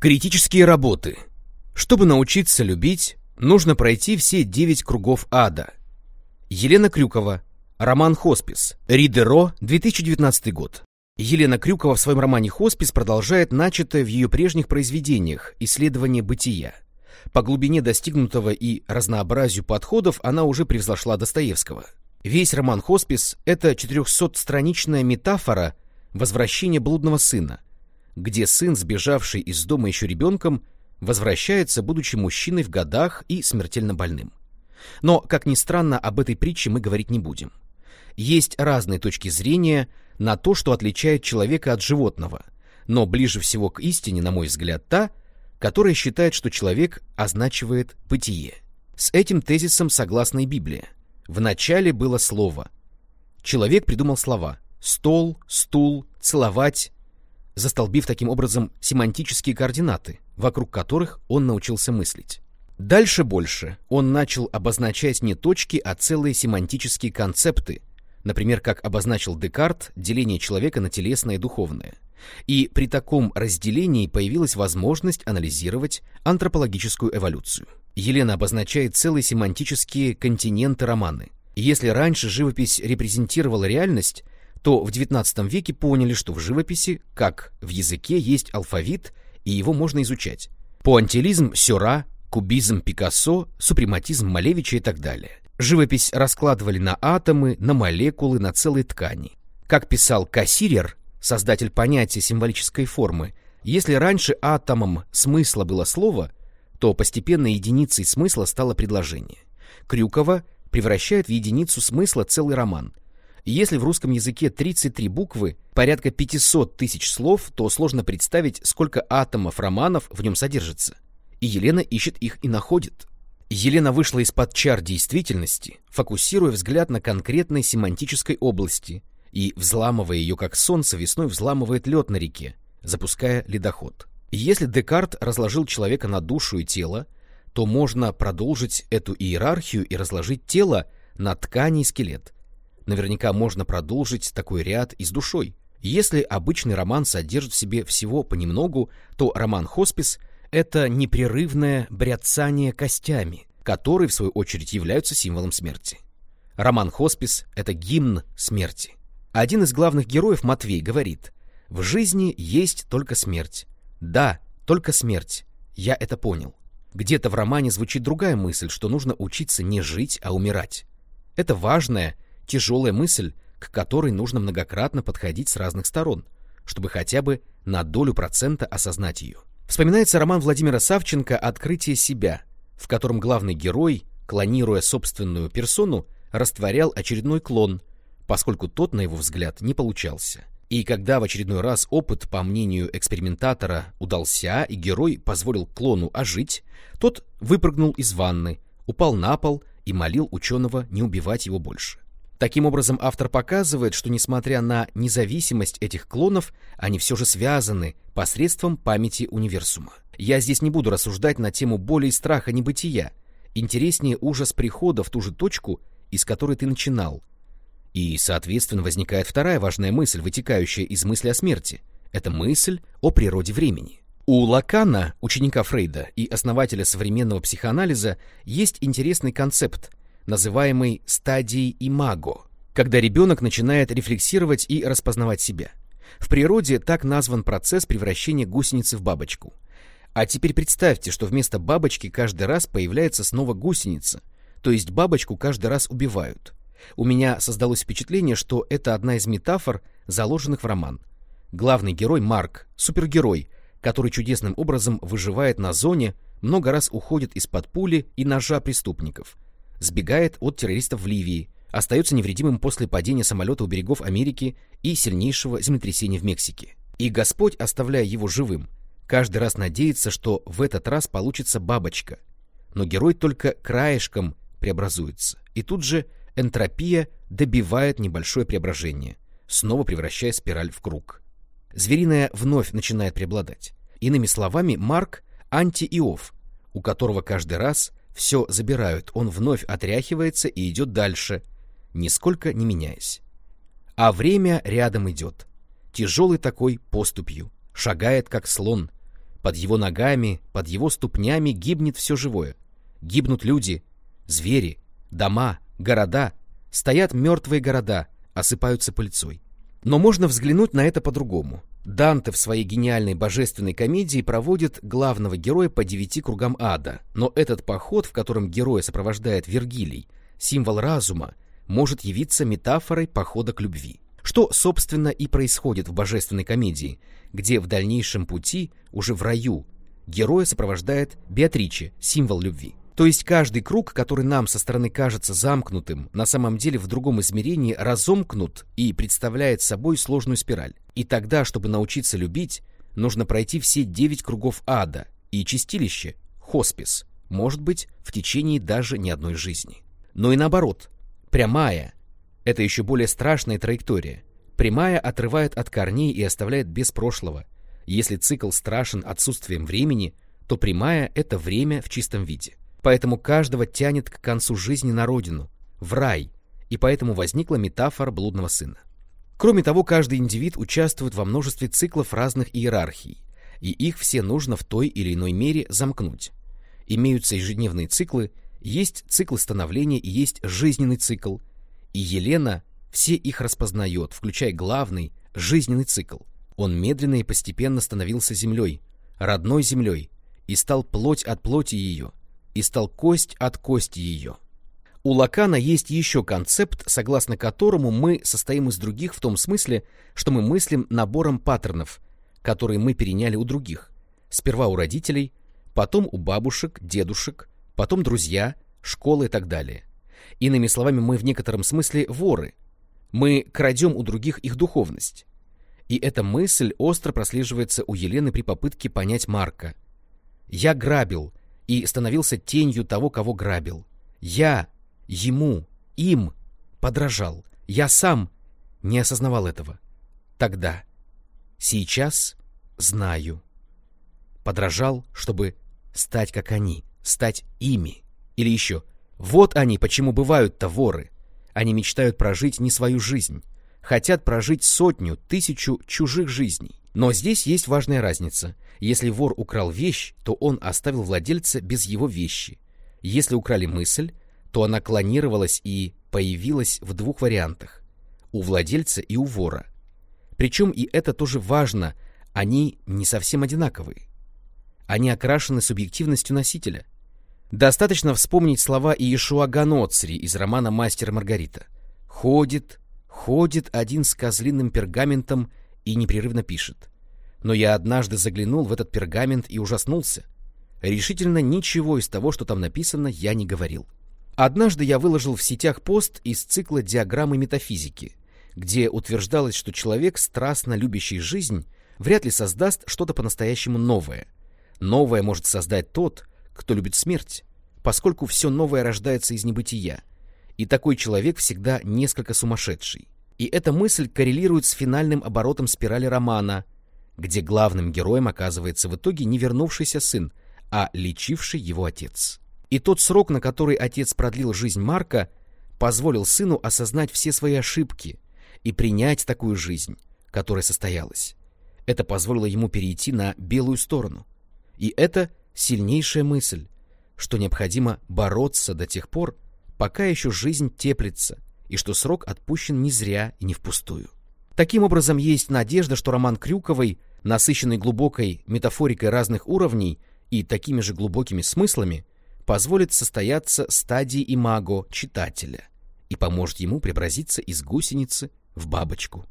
Критические работы. Чтобы научиться любить, нужно пройти все девять кругов ада. Елена Крюкова. Роман «Хоспис». Ридеро, 2019 год. Елена Крюкова в своем романе «Хоспис» продолжает начатое в ее прежних произведениях «Исследование бытия». По глубине достигнутого и разнообразию подходов она уже превзошла Достоевского. Весь роман «Хоспис» — это 400-страничная метафора возвращения блудного сына, где сын, сбежавший из дома еще ребенком, возвращается, будучи мужчиной в годах и смертельно больным. Но, как ни странно, об этой притче мы говорить не будем. Есть разные точки зрения на то, что отличает человека от животного, но ближе всего к истине, на мой взгляд, та, которая считает, что человек означивает бытие. С этим тезисом согласна и Библия. В начале было слово. Человек придумал слова «стол», «стул», «целовать», застолбив таким образом семантические координаты, вокруг которых он научился мыслить. Дальше больше он начал обозначать не точки, а целые семантические концепты, например, как обозначил Декарт деление человека на телесное и духовное. И при таком разделении появилась возможность анализировать антропологическую эволюцию. Елена обозначает целые семантические континенты романы. Если раньше живопись репрезентировала реальность, то в XIX веке поняли, что в живописи, как в языке, есть алфавит, и его можно изучать. Пуантилизм Сюра, кубизм Пикассо, супрематизм Малевича и так далее. Живопись раскладывали на атомы, на молекулы, на целые ткани. Как писал Кассирер, создатель понятия символической формы, если раньше атомом смысла было слово, то постепенно единицей смысла стало предложение. Крюкова превращает в единицу смысла целый роман – если в русском языке 33 буквы, порядка 500 тысяч слов, то сложно представить, сколько атомов романов в нем содержится. И Елена ищет их и находит. Елена вышла из-под чар действительности, фокусируя взгляд на конкретной семантической области и, взламывая ее как солнце, весной взламывает лед на реке, запуская ледоход. Если Декарт разложил человека на душу и тело, то можно продолжить эту иерархию и разложить тело на ткани и скелет – Наверняка можно продолжить такой ряд и с душой. Если обычный роман содержит в себе всего понемногу, то роман «Хоспис» — это непрерывное бряцание костями, которые, в свою очередь, являются символом смерти. Роман «Хоспис» — это гимн смерти. Один из главных героев, Матвей, говорит, «В жизни есть только смерть. Да, только смерть. Я это понял». Где-то в романе звучит другая мысль, что нужно учиться не жить, а умирать. Это важная, тяжелая мысль, к которой нужно многократно подходить с разных сторон, чтобы хотя бы на долю процента осознать ее. Вспоминается роман Владимира Савченко «Открытие себя», в котором главный герой, клонируя собственную персону, растворял очередной клон, поскольку тот, на его взгляд, не получался. И когда в очередной раз опыт, по мнению экспериментатора, удался, и герой позволил клону ожить, тот выпрыгнул из ванны, упал на пол и молил ученого не убивать его больше. Таким образом, автор показывает, что несмотря на независимость этих клонов, они все же связаны посредством памяти универсума. Я здесь не буду рассуждать на тему боли и страха небытия. Интереснее ужас прихода в ту же точку, из которой ты начинал. И, соответственно, возникает вторая важная мысль, вытекающая из мысли о смерти. Это мысль о природе времени. У Лакана, ученика Фрейда и основателя современного психоанализа, есть интересный концепт называемой стадией имаго, когда ребенок начинает рефлексировать и распознавать себя. В природе так назван процесс превращения гусеницы в бабочку. А теперь представьте, что вместо бабочки каждый раз появляется снова гусеница, то есть бабочку каждый раз убивают. У меня создалось впечатление, что это одна из метафор, заложенных в роман. Главный герой Марк, супергерой, который чудесным образом выживает на зоне, много раз уходит из-под пули и ножа преступников – сбегает от террористов в Ливии, остается невредимым после падения самолета у берегов Америки и сильнейшего землетрясения в Мексике. И Господь, оставляя его живым, каждый раз надеется, что в этот раз получится бабочка. Но герой только краешком преобразуется. И тут же энтропия добивает небольшое преображение, снова превращая спираль в круг. Звериная вновь начинает преобладать. Иными словами, Марк — анти-Иов, у которого каждый раз все забирают, он вновь отряхивается и идет дальше, нисколько не меняясь. А время рядом идет. Тяжелый такой поступью, шагает как слон, Под его ногами, под его ступнями гибнет все живое. Гибнут люди, звери, дома, города. Стоят мертвые города, осыпаются пыльцой. Но можно взглянуть на это по-другому. Данте в своей гениальной божественной комедии проводит главного героя по девяти кругам ада, но этот поход, в котором героя сопровождает Вергилий, символ разума, может явиться метафорой похода к любви. Что, собственно, и происходит в божественной комедии, где в дальнейшем пути, уже в раю, героя сопровождает Беатриче, символ любви. То есть каждый круг, который нам со стороны кажется замкнутым, на самом деле в другом измерении разомкнут и представляет собой сложную спираль. И тогда, чтобы научиться любить, нужно пройти все девять кругов ада, и чистилище, хоспис, может быть, в течение даже не одной жизни. Но и наоборот, прямая – это еще более страшная траектория. Прямая отрывает от корней и оставляет без прошлого. Если цикл страшен отсутствием времени, то прямая – это время в чистом виде. Поэтому каждого тянет к концу жизни на родину, в рай, и поэтому возникла метафора блудного сына. Кроме того, каждый индивид участвует во множестве циклов разных иерархий, и их все нужно в той или иной мере замкнуть. Имеются ежедневные циклы, есть цикл становления и есть жизненный цикл, и Елена все их распознает, включая главный, жизненный цикл. Он медленно и постепенно становился землей, родной землей, и стал плоть от плоти ее, и стал кость от кости ее. У Лакана есть еще концепт, согласно которому мы состоим из других в том смысле, что мы мыслим набором паттернов, которые мы переняли у других. Сперва у родителей, потом у бабушек, дедушек, потом друзья, школы и так далее. Иными словами, мы в некотором смысле воры. Мы крадем у других их духовность. И эта мысль остро прослеживается у Елены при попытке понять Марка. «Я грабил, и становился тенью того, кого грабил. Я ему, им подражал. Я сам не осознавал этого. Тогда. Сейчас знаю. Подражал, чтобы стать как они, стать ими. Или еще, вот они почему бывают-то воры. Они мечтают прожить не свою жизнь, хотят прожить сотню, тысячу чужих жизней. Но здесь есть важная разница. Если вор украл вещь, то он оставил владельца без его вещи. Если украли мысль, то она клонировалась и появилась в двух вариантах – у владельца и у вора. Причем и это тоже важно, они не совсем одинаковые. Они окрашены субъективностью носителя. Достаточно вспомнить слова Иешуа Ганоцри из романа «Мастер Маргарита». «Ходит, ходит один с козлиным пергаментом и непрерывно пишет. Но я однажды заглянул в этот пергамент и ужаснулся. Решительно ничего из того, что там написано, я не говорил. Однажды я выложил в сетях пост из цикла диаграммы метафизики, где утверждалось, что человек, страстно любящий жизнь, вряд ли создаст что-то по-настоящему новое. Новое может создать тот, кто любит смерть, поскольку все новое рождается из небытия, и такой человек всегда несколько сумасшедший. И эта мысль коррелирует с финальным оборотом спирали романа, где главным героем оказывается в итоге не вернувшийся сын, а лечивший его отец. И тот срок, на который отец продлил жизнь Марка, позволил сыну осознать все свои ошибки и принять такую жизнь, которая состоялась. Это позволило ему перейти на белую сторону. И это сильнейшая мысль, что необходимо бороться до тех пор, пока еще жизнь теплится, и что срок отпущен не зря и не впустую. Таким образом, есть надежда, что роман Крюковой, насыщенный глубокой метафорикой разных уровней и такими же глубокими смыслами, позволит состояться стадии имаго читателя и поможет ему преобразиться из гусеницы в бабочку.